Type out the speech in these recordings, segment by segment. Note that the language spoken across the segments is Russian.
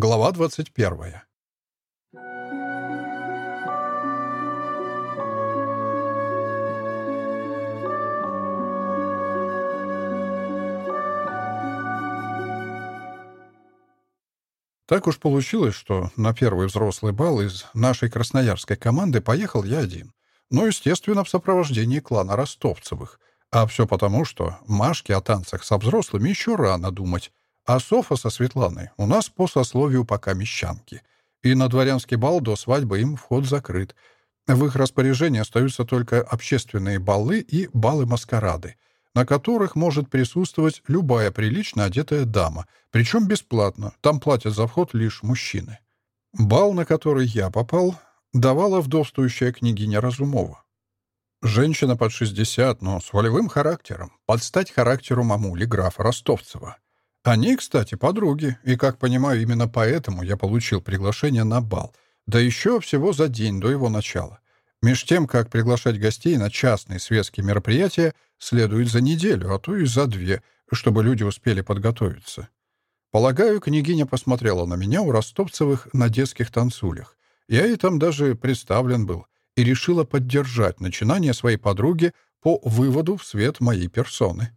Глава 21. Так уж получилось, что на первый взрослый бал из нашей красноярской команды поехал я один. Ну, естественно, в сопровождении клана Ростовцевых. А все потому, что Машке о танцах со взрослыми еще рано думать. А Софа со Светланой у нас по сословию пока мещанки. И на дворянский бал до свадьбы им вход закрыт. В их распоряжении остаются только общественные балы и балы-маскарады — на которых может присутствовать любая прилично одетая дама, причем бесплатно, там платят за вход лишь мужчины. Бал, на который я попал, давала вдовствующая княгиня Разумова. Женщина под 60, но с волевым характером, под стать характеру мамули графа Ростовцева. Они, кстати, подруги, и, как понимаю, именно поэтому я получил приглашение на бал, да еще всего за день до его начала. Меж тем, как приглашать гостей на частные светские мероприятия следует за неделю, а то и за две, чтобы люди успели подготовиться. Полагаю, княгиня посмотрела на меня у ростовцевых на детских танцулях. Я и там даже представлен был и решила поддержать начинание своей подруги по выводу в свет моей персоны.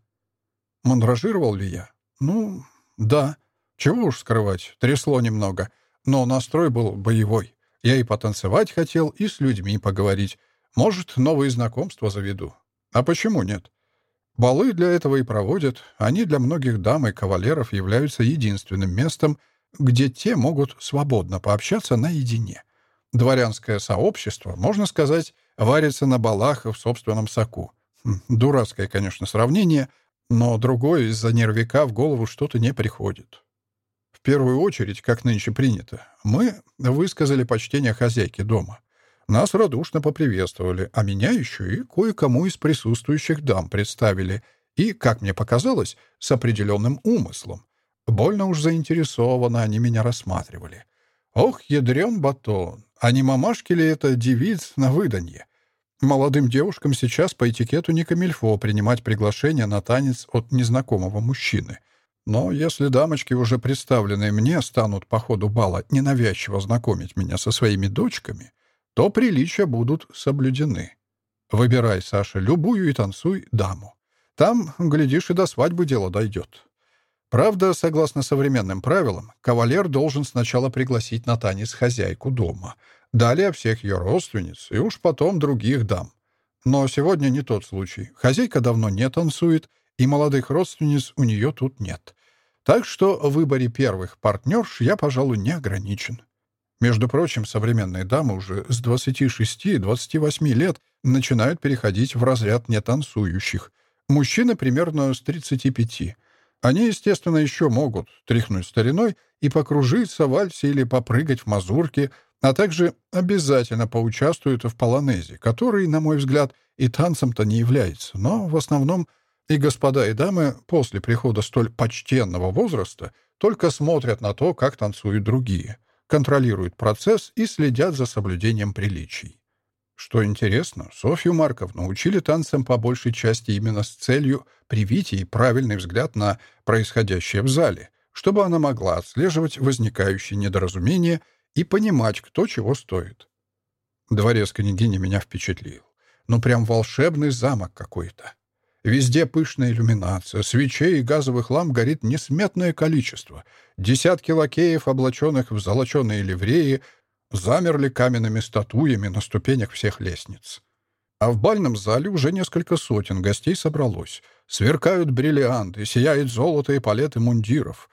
Мандражировал ли я? Ну, да. Чего уж скрывать, трясло немного. Но настрой был боевой. Я и потанцевать хотел, и с людьми поговорить. Может, новые знакомства заведу. А почему нет? Балы для этого и проводят. Они для многих дам и кавалеров являются единственным местом, где те могут свободно пообщаться наедине. Дворянское сообщество, можно сказать, варится на балах в собственном соку. Хм, дурацкое, конечно, сравнение — но другой из-за нервика в голову что-то не приходит. В первую очередь, как нынче принято, мы высказали почтение хозяйке дома. Нас радушно поприветствовали, а меня еще и кое-кому из присутствующих дам представили. И, как мне показалось, с определенным умыслом. Больно уж заинтересованно они меня рассматривали. Ох, ядрен батон! А не мамашки ли это девиц на выданье? молодым девушкам сейчас по этикету не камильфо принимать приглашение на танец от незнакомого мужчины. Но если дамочки, уже представленные мне, станут по ходу бала ненавязчиво знакомить меня со своими дочками, то приличия будут соблюдены. Выбирай, Саша, любую и танцуй даму. Там, глядишь, и до свадьбы дело дойдет. Правда, согласно современным правилам, кавалер должен сначала пригласить на танец хозяйку дома, далее всех ее родственниц и уж потом других дам. Но сегодня не тот случай. Хозяйка давно не танцует, и молодых родственниц у нее тут нет. Так что в выборе первых партнерш я, пожалуй, не ограничен. Между прочим, современные дамы уже с 26-28 лет начинают переходить в разряд нетанцующих. Мужчины примерно с 35. Они, естественно, еще могут тряхнуть стариной и покружиться в вальсе или попрыгать в мазурке, а также обязательно поучаствуют в полонезе, который, на мой взгляд, и танцем-то не является, но в основном — и господа и дамы после прихода столь почтенного возраста только смотрят на то, как танцуют другие, контролируют процесс и следят за соблюдением приличий. Что интересно, Софью Марковну учили танцам по большей части именно с целью привить ей правильный взгляд на происходящее в зале, чтобы она могла отслеживать возникающие недоразумения и понимать, кто чего стоит. Дворец княгини меня впечатлил. Ну, прям волшебный замок какой-то. Везде пышная иллюминация, свечей и газовых ламп горит несметное количество. Десятки лакеев, облаченных в золоченые ливреи, замерли каменными статуями на ступенях всех лестниц. А в бальном зале уже несколько сотен гостей собралось. Сверкают бриллианты, сияет золото и палеты мундиров.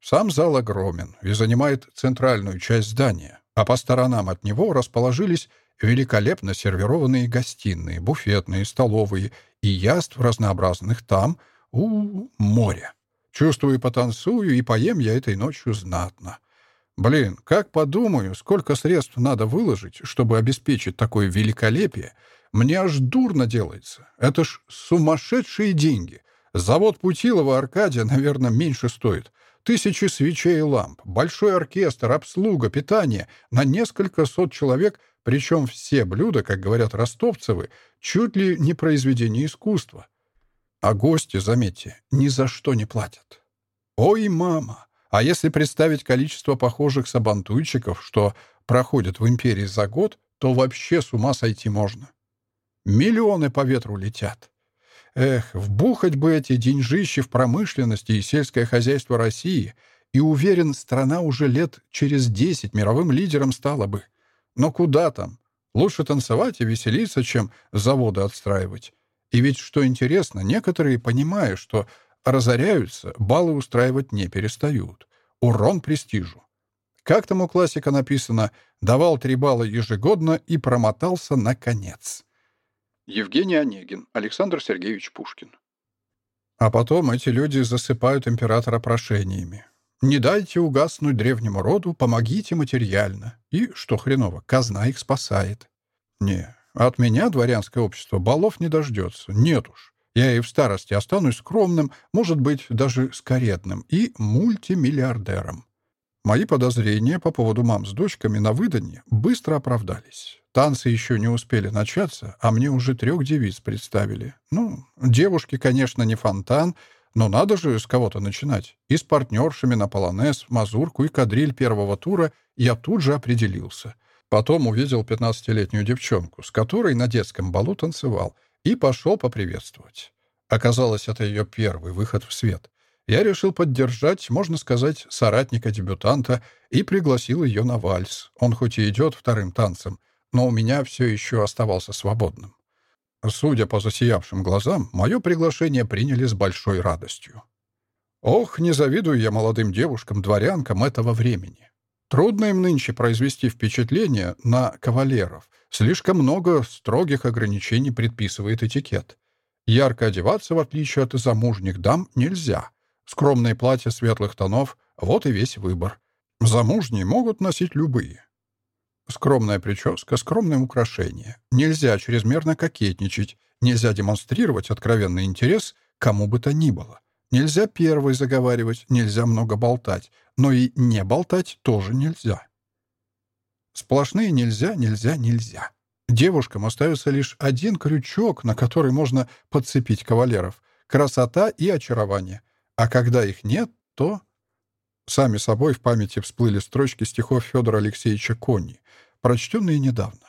Сам зал огромен и занимает центральную часть здания, а по сторонам от него расположились великолепно сервированные гостиные, буфетные, столовые и яств разнообразных там, у моря. Чувствую, потанцую и поем я этой ночью знатно. Блин, как подумаю, сколько средств надо выложить, чтобы обеспечить такое великолепие, мне аж дурно делается. Это ж сумасшедшие деньги. Завод Путилова Аркадия, наверное, меньше стоит — Тысячи свечей и ламп, большой оркестр, обслуга, питание на несколько сот человек — причем все блюда, как говорят ростовцевы, чуть ли не произведение искусства. А гости, заметьте, ни за что не платят. Ой, мама, А если представить количество похожих сабантуйчиков, что проходят в империи за год, то вообще с ума сойти можно. Миллионы по ветру летят. Эх, вбухать бы эти деньжищи в промышленности и сельское хозяйство России, и, уверен, страна уже лет через десять мировым лидером стала бы. Но куда там? Лучше танцевать и веселиться, чем заводы отстраивать. И ведь, что интересно, некоторые, понимая, что разоряются, баллы устраивать не перестают. Урон престижу. Как там у классика написано, давал три балла ежегодно и промотался на конец. Евгений Онегин, Александр Сергеевич Пушкин. А потом эти люди засыпают императора прошениями. «Не дайте угаснуть древнему роду, помогите материально». И, что хреново, казна их спасает. Не, от меня дворянское общество балов не дождется. Нет уж. Я и в старости останусь скромным, может быть, даже скоредным и мультимиллиардером. Мои подозрения по поводу мам с дочками на выданье быстро оправдались. Танцы еще не успели начаться, а мне уже трех девиц представили. Ну, девушки, конечно, не фонтан, но надо же с кого-то начинать. И с партнершами на полонез, мазурку и кадриль первого тура я тут же определился. Потом увидел 15-летнюю девчонку, с которой на детском балу танцевал, и пошел поприветствовать. Оказалось, это ее первый выход в свет. Я решил поддержать, можно сказать, соратника-дебютанта и пригласил ее на вальс. Он хоть и идет вторым танцем — но у меня все еще оставался свободным. Судя по засиявшим глазам, мое приглашение приняли с большой радостью. Ох, не завидую я молодым девушкам, дворянкам этого времени. Трудно им нынче произвести впечатление на кавалеров. Слишком много строгих ограничений предписывает этикет. Ярко одеваться, в отличие от замужних дам, нельзя. Скромные платья светлых тонов — вот и весь выбор. Замужние могут носить любые скромная прическа, скромное украшение. Нельзя чрезмерно кокетничать, нельзя демонстрировать откровенный интерес кому бы то ни было. Нельзя первой заговаривать, нельзя много болтать, но и не болтать тоже нельзя. Сплошные нельзя, нельзя, нельзя. Девушкам остается лишь один крючок, на который можно подцепить кавалеров — красота и очарование. А когда их нет, то Сами собой в памяти всплыли строчки стихов Федора Алексеевича Кони, прочтенные недавно.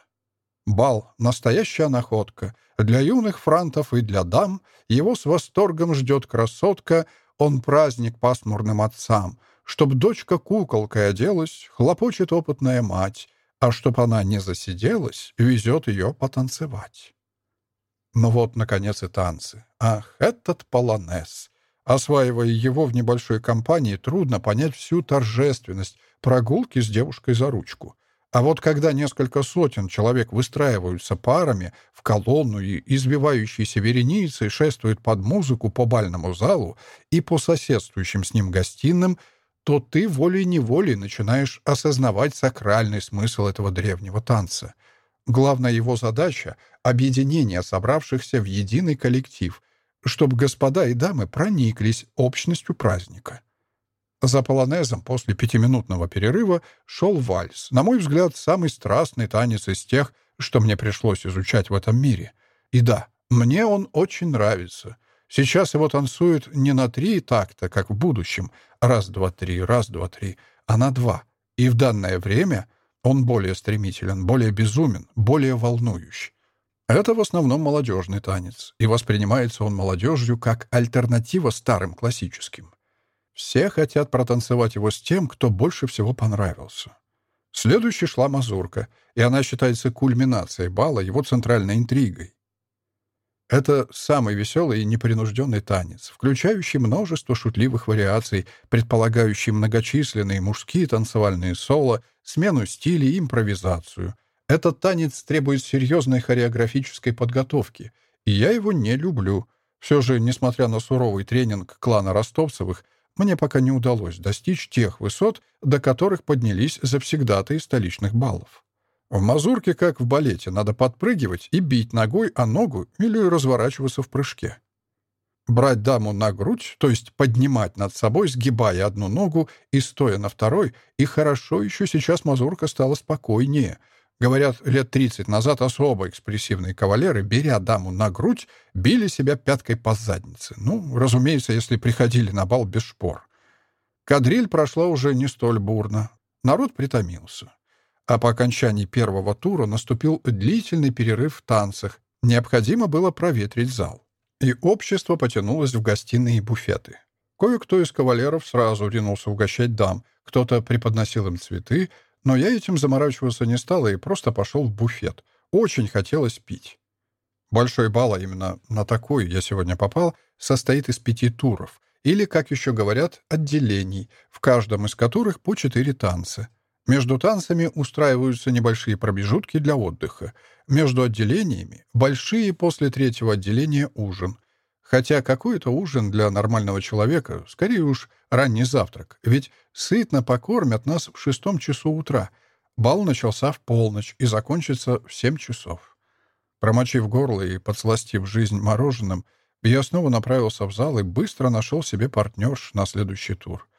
«Бал — настоящая находка. Для юных франтов и для дам его с восторгом ждет красотка, он праздник пасмурным отцам. Чтоб дочка куколкой оделась, хлопочет опытная мать, а чтоб она не засиделась, везет ее потанцевать». Но ну вот, наконец, и танцы. Ах, этот полонез! Осваивая его в небольшой компании, трудно понять всю торжественность прогулки с девушкой за ручку. А вот когда несколько сотен человек выстраиваются парами в колонну и избивающиеся вереницей шествуют под музыку по бальному залу и по соседствующим с ним гостиным, то ты волей-неволей начинаешь осознавать сакральный смысл этого древнего танца. Главная его задача — объединение собравшихся в единый коллектив — чтобы господа и дамы прониклись общностью праздника. За полонезом после пятиминутного перерыва шел вальс, на мой взгляд, самый страстный танец из тех, что мне пришлось изучать в этом мире. И да, мне он очень нравится. Сейчас его танцуют не на три такта, как в будущем, раз-два-три, раз-два-три, а на два. И в данное время он более стремителен, более безумен, более волнующий. Это в основном молодежный танец, и воспринимается он молодежью как альтернатива старым классическим. Все хотят протанцевать его с тем, кто больше всего понравился. Следующей шла мазурка, и она считается кульминацией бала, его центральной интригой. Это самый веселый и непринужденный танец, включающий множество шутливых вариаций, предполагающий многочисленные мужские танцевальные соло, смену стилей и импровизацию, этот танец требует серьезной хореографической подготовки, и я его не люблю. Все же, несмотря на суровый тренинг клана Ростовцевых, мне пока не удалось достичь тех высот, до которых поднялись завсегдатые столичных баллов. В мазурке, как в балете, надо подпрыгивать и бить ногой о ногу или разворачиваться в прыжке. Брать даму на грудь, то есть поднимать над собой, сгибая одну ногу и стоя на второй, и хорошо еще сейчас мазурка стала спокойнее — Говорят, лет 30 назад особо экспрессивные кавалеры, беря даму на грудь, били себя пяткой по заднице. Ну, разумеется, если приходили на бал без шпор. Кадриль прошла уже не столь бурно. Народ притомился. А по окончании первого тура наступил длительный перерыв в танцах. Необходимо было проветрить зал. И общество потянулось в гостиные и буфеты. Кое-кто из кавалеров сразу ринулся угощать дам, кто-то преподносил им цветы, но я этим заморачиваться не стал и просто пошел в буфет. Очень хотелось пить. Большой бал, а именно на такой я сегодня попал, состоит из пяти туров, или, как еще говорят, отделений, в каждом из которых по четыре танца. Между танцами устраиваются небольшие промежутки для отдыха. Между отделениями — большие после третьего отделения ужин. хотя какой это ужин для нормального человека, скорее уж ранний завтрак. Ведь сытно покормят нас в шестом часу утра. Бал начался в полночь и закончится в семь часов. Промочив горло и подсластив жизнь мороженым, я снова направился в зал и быстро нашел себе партнерш на следующий тур.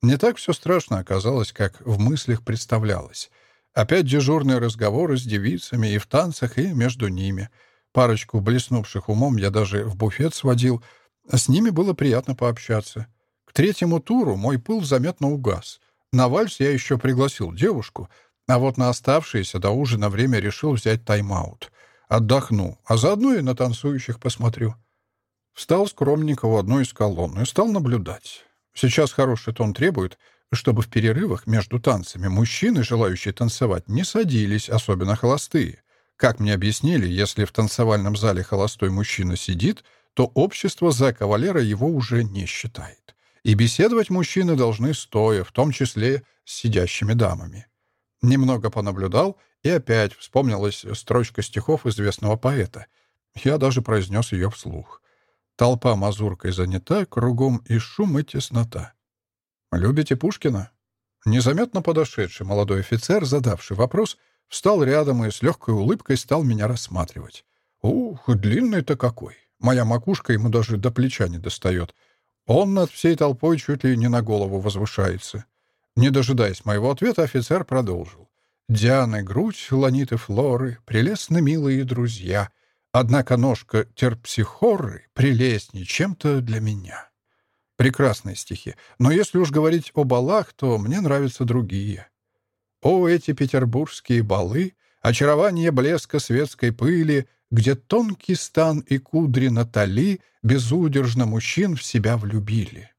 Не так все страшно оказалось, как в мыслях представлялось. Опять дежурные разговоры с девицами и в танцах, и между ними — Парочку блеснувших умом я даже в буфет сводил. С ними было приятно пообщаться. К третьему туру мой пыл заметно угас. На вальс я еще пригласил девушку, а вот на оставшееся до ужина время решил взять тайм-аут. Отдохну, а заодно и на танцующих посмотрю. Встал скромненько в одну из колонн и стал наблюдать. Сейчас хороший тон требует, чтобы в перерывах между танцами мужчины, желающие танцевать, не садились, особенно холостые. Как мне объяснили, если в танцевальном зале холостой мужчина сидит, то общество за кавалера его уже не считает. И беседовать мужчины должны стоя, в том числе с сидящими дамами. Немного понаблюдал, и опять вспомнилась строчка стихов известного поэта. Я даже произнес ее вслух. «Толпа мазуркой занята, кругом и шум, и теснота». «Любите Пушкина?» Незаметно подошедший молодой офицер, задавший вопрос — Встал рядом и с легкой улыбкой стал меня рассматривать. «Ух, длинный-то какой! Моя макушка ему даже до плеча не достает. Он над всей толпой чуть ли не на голову возвышается». Не дожидаясь моего ответа, офицер продолжил. «Дианы грудь, ланиты флоры, прелестны милые друзья. Однако ножка терпсихоры прелестнее чем-то для меня». Прекрасные стихи. Но если уж говорить о балах, то мне нравятся другие. О эти петербургские балы, очарование блеска светской пыли, где тонкий стан и кудри Натали безудержно мужчин в себя влюбили.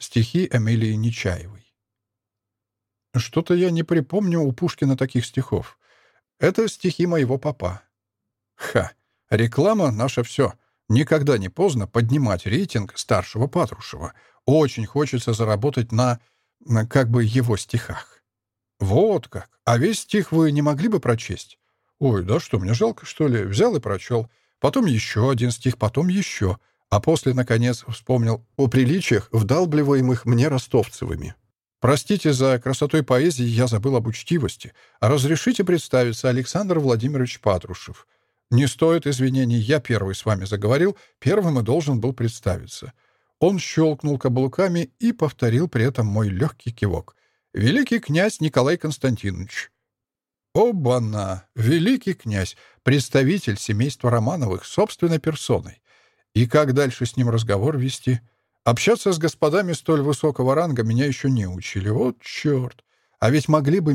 Стихи Эмилии Нечаевой. Что-то я не припомню у Пушкина таких стихов. Это стихи моего папа. Ха! Реклама — наше все. Никогда не поздно поднимать рейтинг старшего Патрушева. Очень хочется заработать на, на как бы его стихах. Вот как. А весь стих вы не могли бы прочесть? Ой, да что, мне жалко, что ли? Взял и прочел. Потом еще один стих, потом еще. А после, наконец, вспомнил о приличиях, вдалбливаемых мне ростовцевыми. Простите за красотой поэзии, я забыл об учтивости. Разрешите представиться, Александр Владимирович Патрушев. Не стоит извинений, я первый с вами заговорил, первым и должен был представиться. Он щелкнул каблуками и повторил при этом мой легкий кивок. «Великий князь Николай Константинович». Оба-на! Великий князь, представитель семейства Романовых, собственной персоной. И как дальше с ним разговор вести?» Общаться с господами столь высокого ранга меня еще не учили. Вот черт! А ведь могли бы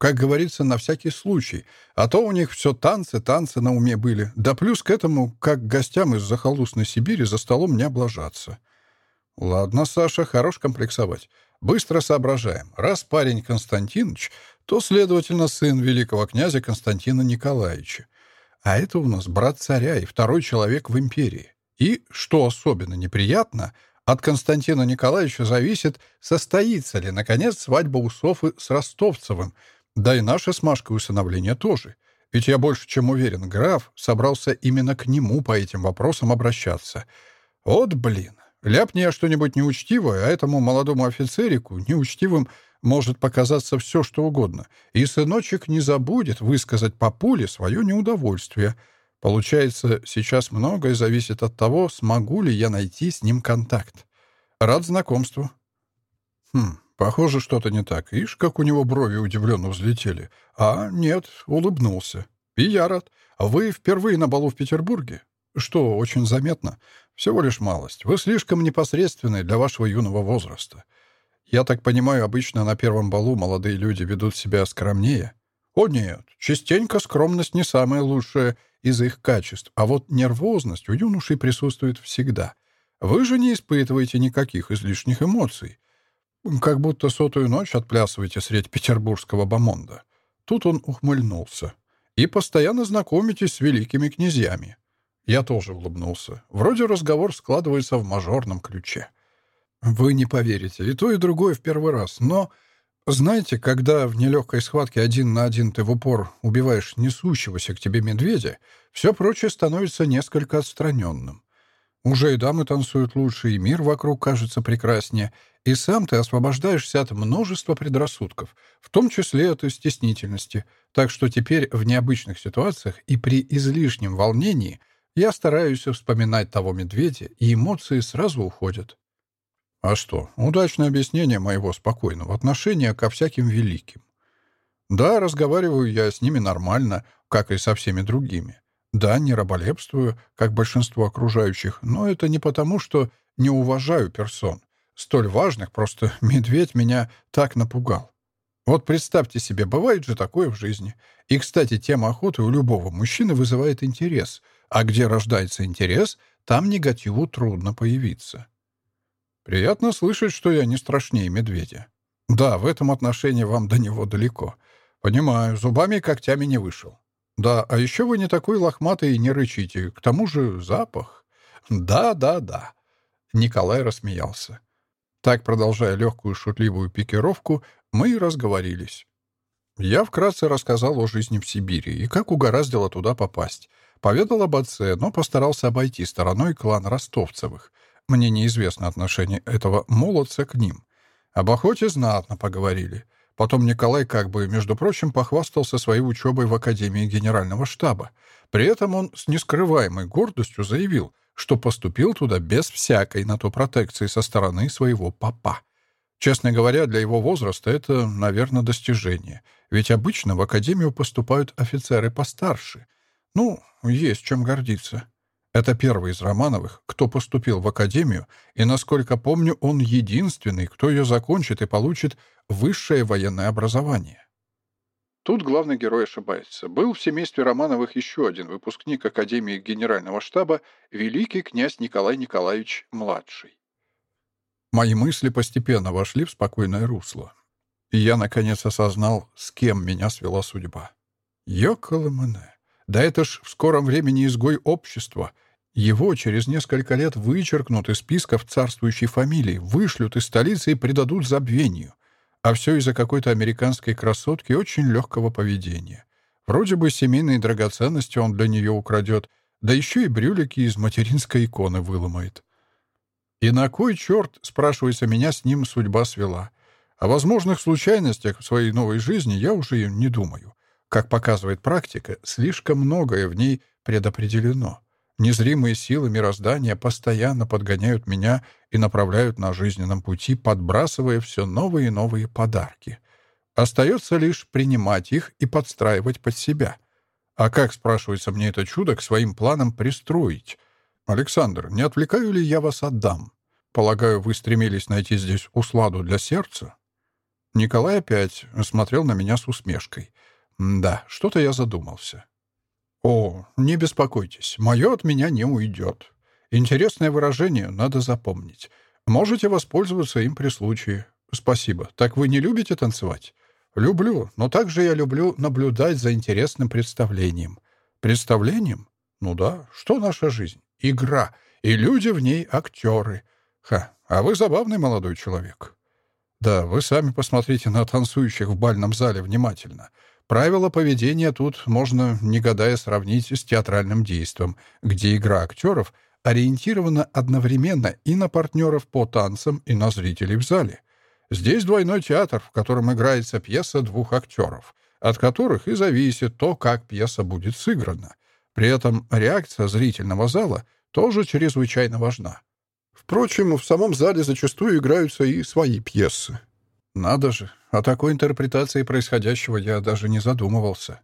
как говорится, на всякий случай, а то у них все танцы, танцы на уме были. Да плюс к этому, как гостям из захолустной Сибири за столом не облажаться. Ладно, Саша, хорош комплексовать. Быстро соображаем. Раз парень Константинович, то, следовательно, сын великого князя Константина Николаевича. А это у нас брат царя и второй человек в империи. И, что особенно неприятно, от Константина Николаевича зависит, состоится ли, наконец, свадьба Усофы с Ростовцевым — да и наше с Машкой усыновление тоже. Ведь я больше чем уверен, граф собрался именно к нему по этим вопросам обращаться. Вот блин, ляпни я что-нибудь неучтивое, а этому молодому офицерику неучтивым — может показаться все, что угодно, и сыночек не забудет высказать папуле свое неудовольствие. Получается, сейчас многое зависит от того, смогу ли я найти с ним контакт. Рад знакомству. Хм, Похоже, что-то не так. Ишь, как у него брови удивленно взлетели. А, нет, улыбнулся. И я рад. А вы впервые на балу в Петербурге? Что, очень заметно. Всего лишь малость. Вы слишком непосредственны для вашего юного возраста. Я так понимаю, обычно на первом балу молодые люди ведут себя скромнее? О нет, частенько скромность не самая лучшая из их качеств, а вот нервозность у юношей присутствует всегда. Вы же не испытываете никаких излишних эмоций. Как будто сотую ночь отплясываете средь петербургского бомонда. Тут он ухмыльнулся. И постоянно знакомитесь с великими князьями. Я тоже улыбнулся. Вроде разговор складывается в мажорном ключе. Вы не поверите, и то, и другое в первый раз, но... Знаете, когда в нелегкой схватке один на один ты в упор убиваешь несущегося к тебе медведя, все прочее становится несколько отстраненным. Уже и дамы танцуют лучше, и мир вокруг кажется прекраснее, и сам ты освобождаешься от множества предрассудков, в том числе от стеснительности. Так что теперь в необычных ситуациях и при излишнем волнении я стараюсь вспоминать того медведя, и эмоции сразу уходят. А что, удачное объяснение моего спокойного отношения ко всяким великим. Да, разговариваю я с ними нормально, как и со всеми другими. Да, не раболепствую, как большинство окружающих, но это не столь важных просто медведь меня так напугал. Вот представьте себе, бывает же такое в жизни. И, кстати, тема охоты у любого мужчины вызывает интерес. А где рождается интерес, там негативу трудно появиться. Приятно слышать, что я не страшнее медведя. Да, в этом отношении вам до него далеко. Понимаю, зубами и когтями не вышел. Да, а еще вы не такой лохматый и не рычите. К тому же запах. Да, да, да. Николай рассмеялся. Так продолжая легкую шутливую пикировку, мы и разговорились. Я вкратце рассказал о жизни в Сибири и как угораздило туда попасть. Поведал об отце, но постарался обойти стороной клан ростовцевых. Мне неизвестно отношение этого молодца к ним. Об охоте знатно поговорили. Потом Николай как бы, между прочим, похвастался своей учебой в Академии Генерального штаба. При этом он с нескрываемой гордостью заявил, что поступил туда без всякой на то протекции со стороны своего папа. Честно говоря, для его возраста это, наверное, достижение. Ведь обычно в Академию поступают офицеры постарше. Ну, есть чем гордиться. Это первый из Романовых, кто поступил в академию, и, насколько Тут главный герой ошибается. Был в семействе Романовых еще один выпускник Академии Генерального штаба, великий князь Николай Николаевич Младший. Мои мысли постепенно вошли в спокойное русло. И я, наконец, осознал, с кем меня свела судьба. Йоколэмэне. Да это ж в скором времени изгой общества. Его через несколько лет вычеркнут из списков царствующей фамилии, вышлют из столицы и предадут забвению. А все из-за какой-то американской красотки очень легкого поведения. Вроде бы семейные драгоценности он для нее украдет, да еще и брюлики из материнской иконы выломает. И на кой черт, спрашивается, меня с ним судьба свела? О возможных случайностях в своей новой жизни я уже не думаю. Как показывает практика, слишком многое в ней предопределено. Незримые силы мироздания и направляют на жизненном пути, подбрасывая все новые и новые подарки. Остается лишь принимать их и подстраивать под себя. А как, спрашивается мне это чудо, к своим планам пристроить? Александр, не отвлекаю ли я вас от дам? Полагаю, вы стремились найти здесь усладу для сердца? Николай опять смотрел на меня с усмешкой. Да, что-то я задумался. О, не беспокойтесь, мое от меня не уйдет. Интересное выражение, надо запомнить. Можете воспользоваться им при случае. Спасибо. Так вы не любите танцевать? Люблю, но также я люблю наблюдать за интересным представлением. Представлением? Ну да, что наша жизнь? Игра. И люди в ней актеры. Ха, а вы забавный молодой человек. Да, вы сами посмотрите на танцующих в бальном зале внимательно. Правила поведения тут можно, не гадая, сравнить с театральным действом, где игра актеров — ориентирована одновременно и на партнеров по танцам, и на зрителей в зале. Здесь двойной театр, в котором играется пьеса двух актеров, от которых и зависит то, как пьеса будет сыграна. При этом реакция зрительного зала тоже чрезвычайно важна. Впрочем, в самом зале зачастую играются и свои пьесы. Надо же, о такой интерпретации происходящего я даже не задумывался.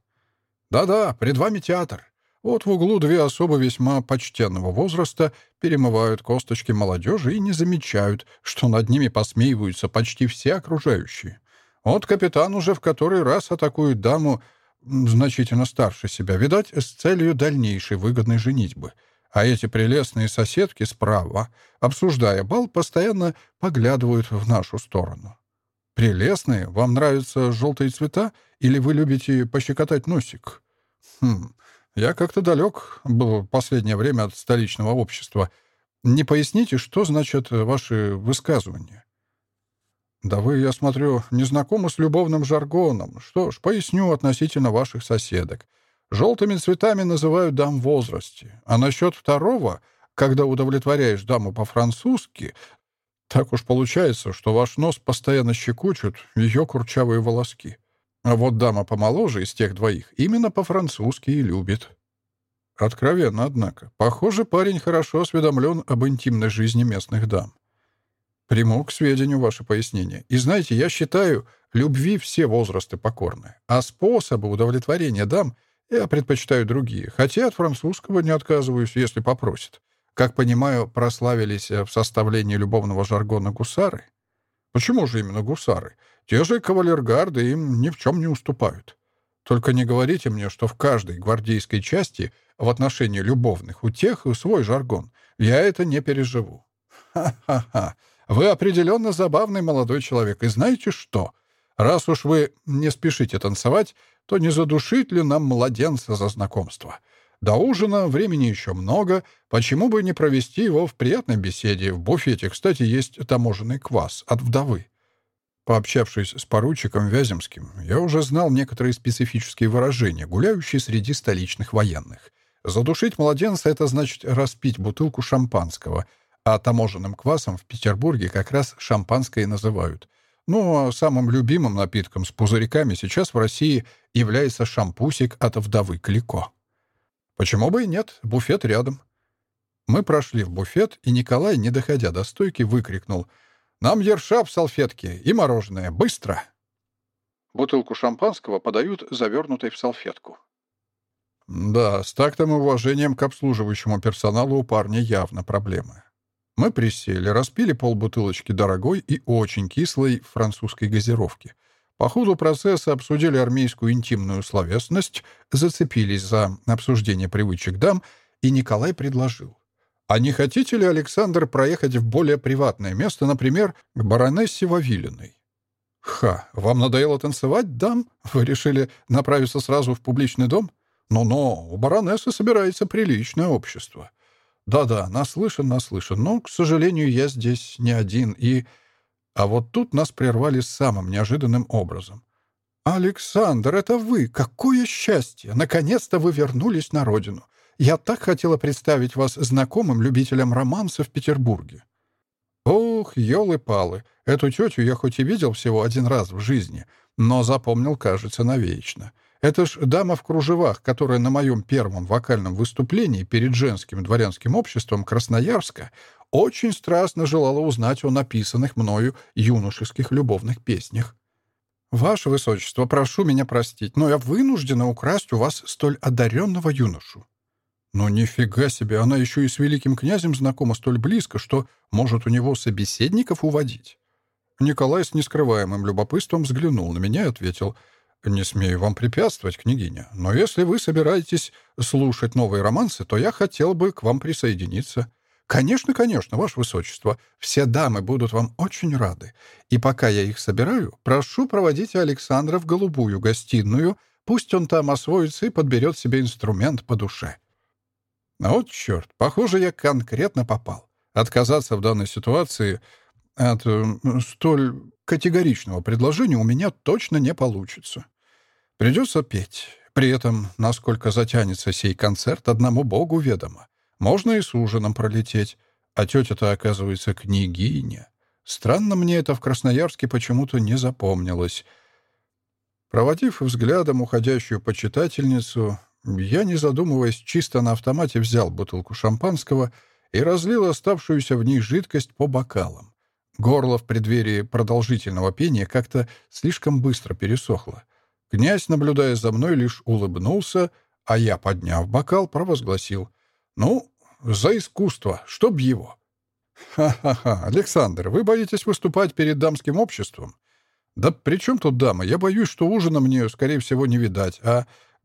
Да-да, пред вами театр. Вот в углу две особо весьма почтенного возраста перемывают косточки молодежи и не замечают, что над ними посмеиваются почти все окружающие. Вот капитан уже в который раз атакует даму значительно старше себя, видать, с целью дальнейшей выгодной женитьбы. А эти прелестные соседки справа, обсуждая бал, постоянно поглядывают в нашу сторону. «Прелестные? Вам нравятся желтые цвета? Или вы любите пощекотать носик?» «Хм, я как-то далек был в последнее время от столичного общества. Не поясните, что значат ваши высказывания? Да вы, я смотрю, не знакомы с любовным жаргоном. Что ж, поясню относительно ваших соседок. Желтыми цветами называют дам в возрасте. А насчет второго, когда удовлетворяешь даму по-французски, так уж получается, что ваш нос постоянно щекочут ее курчавые волоски. А вот дама помоложе из тех двоих именно по-французски и любит. Откровенно, однако. Похоже, парень хорошо осведомлен об интимной жизни местных дам. Приму к сведению ваше пояснение. И знаете, я считаю, любви все возрасты покорны. А способы удовлетворения дам я предпочитаю другие. Хотя от французского не отказываюсь, если попросят. Как понимаю, прославились в составлении любовного жаргона гусары? Почему же именно гусары? Те кавалер кавалергарды им ни в чем не уступают. Только не говорите мне, что в каждой гвардейской части в отношении любовных у тех свой жаргон. Я это не переживу. Ха-ха-ха. Вы определенно забавный молодой человек. И знаете что? Раз уж вы не спешите танцевать, то не задушит ли нам младенца за знакомство? До ужина времени еще много. Почему бы не провести его в приятной беседе? В буфете, кстати, есть таможенный квас от вдовы. Пообщавшись с поручиком Вяземским, я уже знал некоторые специфические выражения, гуляющие среди столичных военных. Задушить младенца — это значит распить бутылку шампанского, а таможенным квасом в Петербурге как раз шампанское и называют. Ну, а самым любимым напитком с пузырьками сейчас в России является шампусик от вдовы Клико. Почему бы и нет, буфет рядом. Мы прошли в буфет, и Николай, не доходя до стойки, выкрикнул — нам ерша в салфетке и мороженое. Быстро!» Бутылку шампанского подают завернутой в салфетку. Да, с тактом и уважением к обслуживающему персоналу у парня явно проблемы. Мы присели, распили полбутылочки дорогой и очень кислой французской газировки. По ходу процесса обсудили армейскую интимную словесность, зацепились за обсуждение привычек дам, и Николай предложил. А А не хотите ли, Александр, проехать в более приватное место, например, к баронессе Вавилиной? Ха, вам надоело танцевать, дам? Вы решили направиться сразу в публичный дом? Ну-ну, у баронессы собирается приличное общество. Да-да, наслышан, наслышан, но, к сожалению, я здесь не один, и... А вот тут нас прервали самым неожиданным образом. «Александр, это вы! Какое счастье! Наконец-то вы вернулись на родину! Я так хотела представить вас знакомым любителям романса в Петербурге». Ох, елы-палы, эту тетю я хоть и видел всего один раз в жизни, но запомнил, кажется, навечно. Это ж дама в кружевах, которая на моем первом вокальном выступлении перед женским дворянским обществом Красноярска очень страстно желала узнать о написанных мною юношеских любовных песнях. «Ваше Высочество, прошу меня простить, но я вынуждена украсть у вас столь одаренного юношу». Но нифига себе, она еще и с великим князем знакома столь близко, что может у него собеседников уводить. Николай с нескрываемым любопытством взглянул на меня и ответил, «Не смею вам препятствовать, княгиня, но если вы собираетесь слушать новые романсы, то я хотел бы к вам присоединиться». «Конечно, конечно, ваше высочество. Все дамы будут вам очень рады. И пока я их собираю, прошу проводить Александра в голубую гостиную. Пусть он там освоится и подберет себе инструмент по душе». Вот черт, похоже, я конкретно попал. Отказаться в данной ситуации от э, столь категоричного предложения у меня точно не получится. Придется петь. При этом, насколько затянется сей концерт, одному богу ведомо. Можно и с ужином пролететь. А тетя-то, оказывается, княгиня. Странно мне это в Красноярске почему-то не запомнилось. Проводив взглядом уходящую почитательницу, я, не задумываясь, чисто на автомате взял бутылку шампанского и разлил оставшуюся в ней жидкость по бокалам.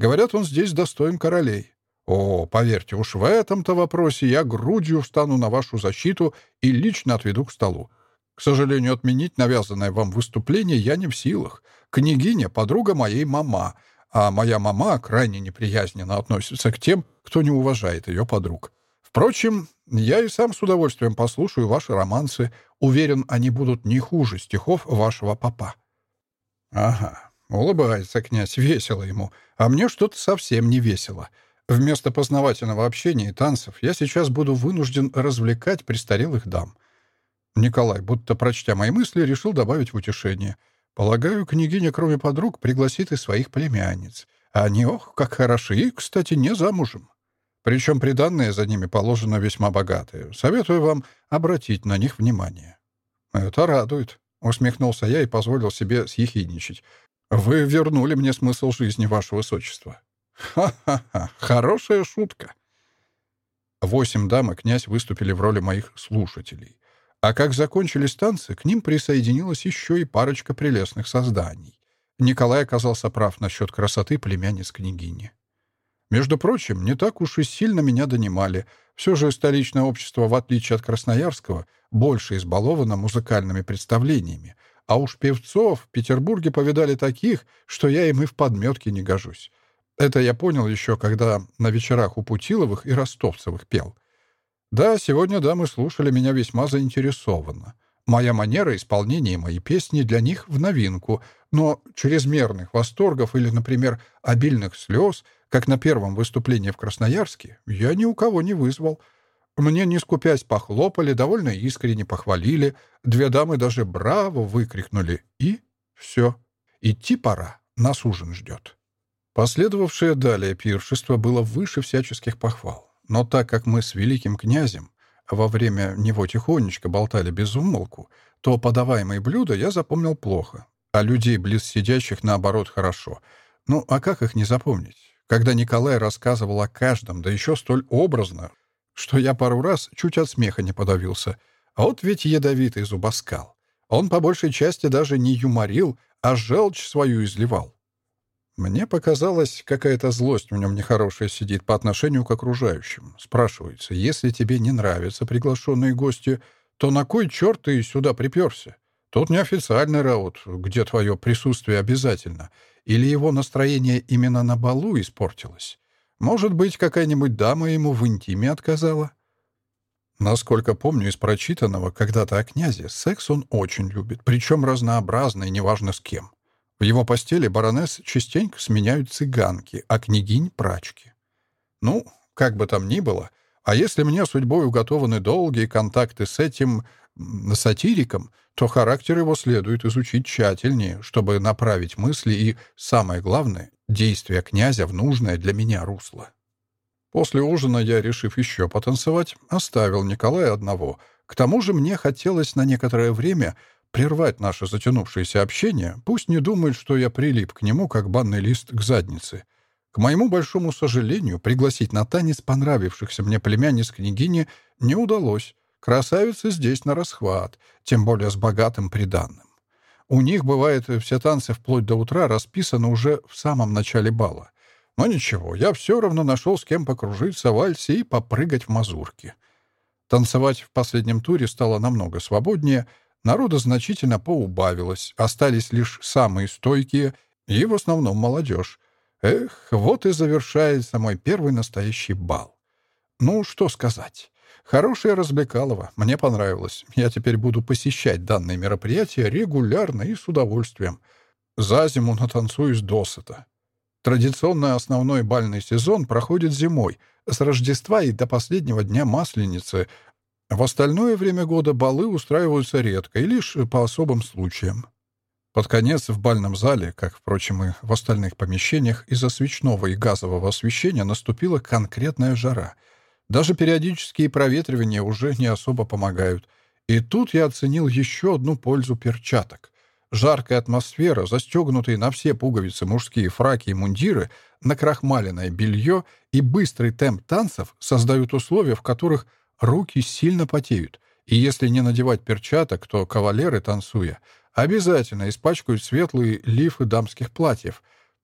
Говорят, он здесь достоин королей. О, поверьте, уж в этом-то вопросе я грудью встану на вашу защиту и лично отведу к столу. К сожалению, отменить навязанное вам выступление я не в силах. Княгиня — подруга моей мама, а моя мама крайне неприязненно относится к тем, кто не уважает ее подруг. Впрочем, я и сам с удовольствием послушаю ваши романсы. Уверен, они будут не хуже стихов вашего папа. Ага, улыбается князь, весело ему, а мне что-то совсем не весело». Вместо познавательного общения и танцев я сейчас буду вынужден развлекать престарелых дам. Николай, будто прочтя мои мысли, решил добавить в утешение. Полагаю, княгиня, кроме подруг, пригласит и своих племянниц. А они, ох, как хороши, и, кстати, не замужем. Причем приданные за ними положено весьма богатые. Советую вам обратить на них внимание. «Это радует», — усмехнулся я и позволил себе съехидничать. «Вы вернули мне смысл жизни, ваше высочество». Ха-ха-ха, хорошая шутка. Восемь дам и князь выступили в роли моих слушателей. А как закончились танцы, к ним присоединилась еще и парочка прелестных созданий. Николай оказался прав насчет красоты племянниц княгини. Между прочим, не так уж и сильно меня донимали. Все же столичное общество, в отличие от красноярского, больше избаловано музыкальными представлениями. А уж певцов в Петербурге повидали таких, что я им и в подметке не гожусь. Это я понял еще, когда на вечерах у Путиловых и Ростовцевых пел. Да, сегодня дамы слушали меня весьма заинтересованно. Моя манера исполнения моей песни для них в новинку, но чрезмерных восторгов или, например, обильных слез, как на первом выступлении в Красноярске, я ни Мне не скупясь похлопали, довольно искренне похвалили. Две дамы даже «Браво!» выкрикнули. И все. Идти пора. Нас ужин ждет. Последовавшее далее пиршество было выше всяческих похвал. Но так как мы с великим князем во время него тихонечко болтали без умолку, то подаваемые блюда я запомнил плохо, а людей близ сидящих, наоборот, хорошо. Ну, а как их не запомнить? Когда Николай рассказывал о каждом, да еще столь образно, что я пару раз чуть от смеха не подавился. А вот ведь ядовитый зубоскал. Он по большей части даже не юморил, а желчь свою изливал. Мне показалось, какая-то злость в нем нехорошая сидит по отношению к окружающим. Спрашивается, если тебе не нравятся приглашенные гости, то на кой черт ты сюда приперся? Тут неофициальный раут, где твое присутствие обязательно. Или его настроение именно на балу испортилось? Может быть, какая-нибудь дама ему в интиме отказала? Насколько помню из прочитанного когда-то о князе, секс он очень любит, причем разнообразный, неважно с кем. В его постели баронесс частенько сменяют цыганки, а княгинь — прачки. Ну, как бы там ни было, а если мне судьбой уготованы долгие контакты с этим сатириком, то характер его следует изучить тщательнее, чтобы направить мысли и, самое главное, действия князя в нужное для меня русло. После ужина я, решив еще потанцевать, оставил Николая одного. К тому же мне хотелось на К Моему большому сожалению, пригласить на танец понравившихся мне племянниц княгини не удалось. Красавицы здесь на расхват, тем более с богатым приданным. У них, бывает, э, все танцы вплоть до утра расписаны уже в самом начале бала. Но ничего, я все равно нашел с кем покружиться в вальсе и попрыгать в мазурке. Танцевать в последнем туре стало намного свободнее, народа значительно поубавилось, остались лишь самые стойкие и в основном молодежь. Эх, вот и завершается мой первый настоящий бал. Ну, что сказать. Хорошее развлекалово, мне понравилось. Я теперь буду посещать данные мероприятия регулярно и с удовольствием. За зиму натанцуюсь досыта. Традиционно основной бальный сезон проходит зимой, с Рождества и до последнего дня Масленицы, в остальное Под конец в бальном зале, как, впрочем, и в остальных помещениях, из-за свечного и газового освещения наступила конкретная жара. Даже периодические проветривания уже не особо помогают. И тут я оценил еще одну пользу перчаток. Жаркая атмосфера, застегнутые на все пуговицы мужские фраки и мундиры, накрахмаленное белье и быстрый темп танцев создают условия, в которых руки сильно потеют. И если не надевать перчаток, то кавалеры, танцуя — обязательно испачкают светлые лифы дамских платьев,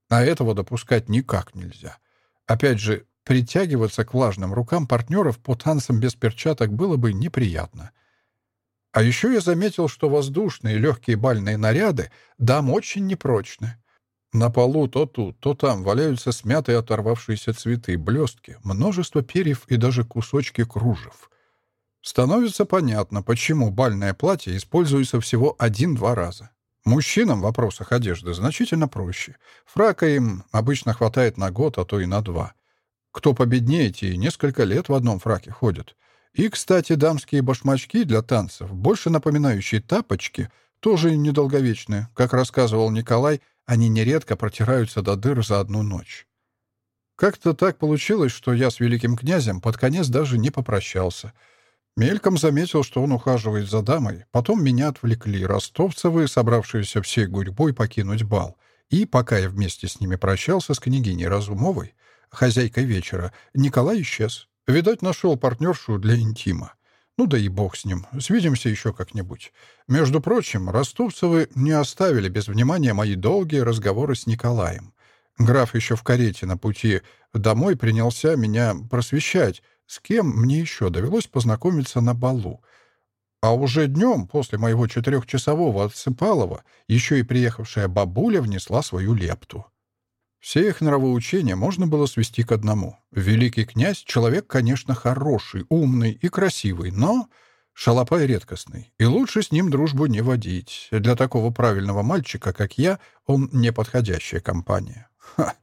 а этого допускать никак нельзя. Опять же, притягиваться к влажным рукам партнеров по танцам без перчаток было бы неприятно. А еще я заметил, что воздушные легкие бальные наряды дам очень непрочны. На полу то тут, то там валяются смятые оторвавшиеся цветы, блестки, множество перьев и даже кусочки кружев — становится понятно, почему бальное платье используется всего один-два раза. Мужчинам в вопросах одежды значительно проще. Фрака им обычно хватает на год, а то и на два. Кто победнее, те несколько лет в одном фраке ходят. И, кстати, дамские башмачки для танцев, больше напоминающие тапочки, тоже недолговечны. Как рассказывал Николай, они нередко протираются до дыр за одну ночь. Как-то так получилось, что я с великим князем под конец даже не попрощался — Мельком заметил, что он ухаживает за дамой. Потом меня отвлекли ростовцевы, собравшиеся всей гурьбой покинуть бал. И, пока я вместе с ними прощался с княгиней Разумовой, хозяйкой вечера, Николай исчез. Видать, нашел партнершу для интима. Ну да и бог с ним. Свидимся еще как-нибудь. Между прочим, ростовцевы не оставили без внимания мои долгие разговоры с Николаем. Граф еще в карете на пути домой принялся меня просвещать, С кем мне еще довелось познакомиться на балу. А уже днем, после моего четырехчасового отсыпалова, еще и приехавшая бабуля внесла свою лепту. Все их нравоучения можно было свести к одному. Великий князь — человек, конечно, хороший, умный и красивый, но шалопай редкостный, и лучше с ним дружбу не водить. Для такого правильного мальчика, как я, он неподходящая компания. Ха!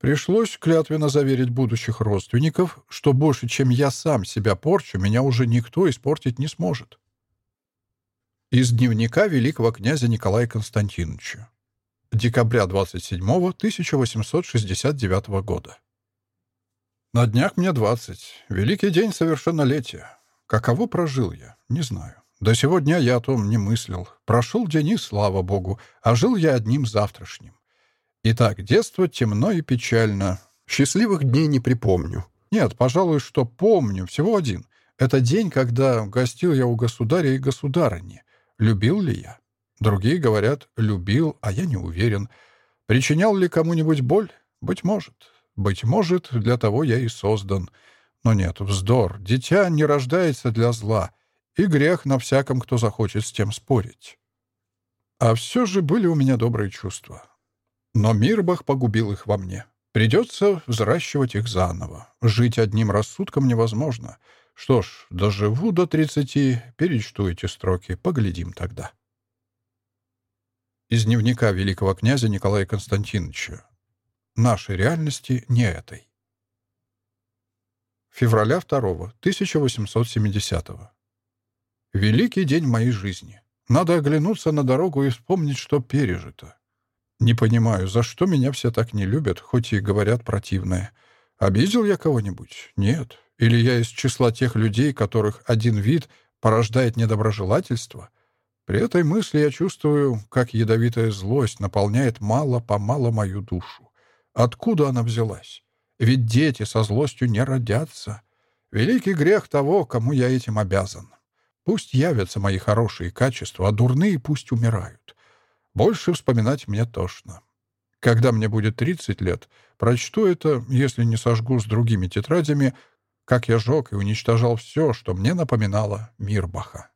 Пришлось клятвенно заверить будущих родственников, что больше, чем я сам себя порчу, меня уже никто испортить не сможет. Из дневника великого князя Николая Константиновича декабря 27 1869 года. На днях мне 20. Великий день совершеннолетия. Каково прожил я, не знаю. До сего дня я о том не мыслил. Прошел день и, слава богу, а жил я одним завтрашним. Итак, детство темно и печально. Счастливых дней не припомню. Нет, пожалуй, что помню. Всего один. Это день, когда гостил я у государя и государыни. Любил ли я? Другие говорят, любил, а я не уверен. Причинял ли кому-нибудь боль? Быть может. Быть может, для того я и создан. Но нет, вздор. Дитя не рождается для зла. И грех на всяком, кто захочет с тем спорить. А все же были у меня добрые чувства. Но мирбах погубил их во мне. Придется взращивать их заново. Жить одним рассудком невозможно. Что ж, доживу до тридцати, перечту эти строки, поглядим тогда. Из дневника великого князя Николая Константиновича. Нашей реальности не этой. Февраля 2 1870 -го. Великий день моей жизни. Надо оглянуться на дорогу и вспомнить, что пережито. Не понимаю, за что меня все так не любят, хоть и говорят противное. Обидел я кого-нибудь? Нет. Или я из числа тех людей, которых один вид порождает недоброжелательство? При этой мысли я чувствую, как ядовитая злость наполняет мало-помало мою душу. Откуда она взялась? Ведь дети со злостью не родятся. Великий грех того, кому я этим обязан. Пусть явятся мои хорошие качества, а дурные пусть умирают. Больше вспоминать мне тошно. Когда мне будет 30 лет, прочту это, если не сожгу с другими тетрадями, как я жег и уничтожал все, что мне напоминало Мирбаха.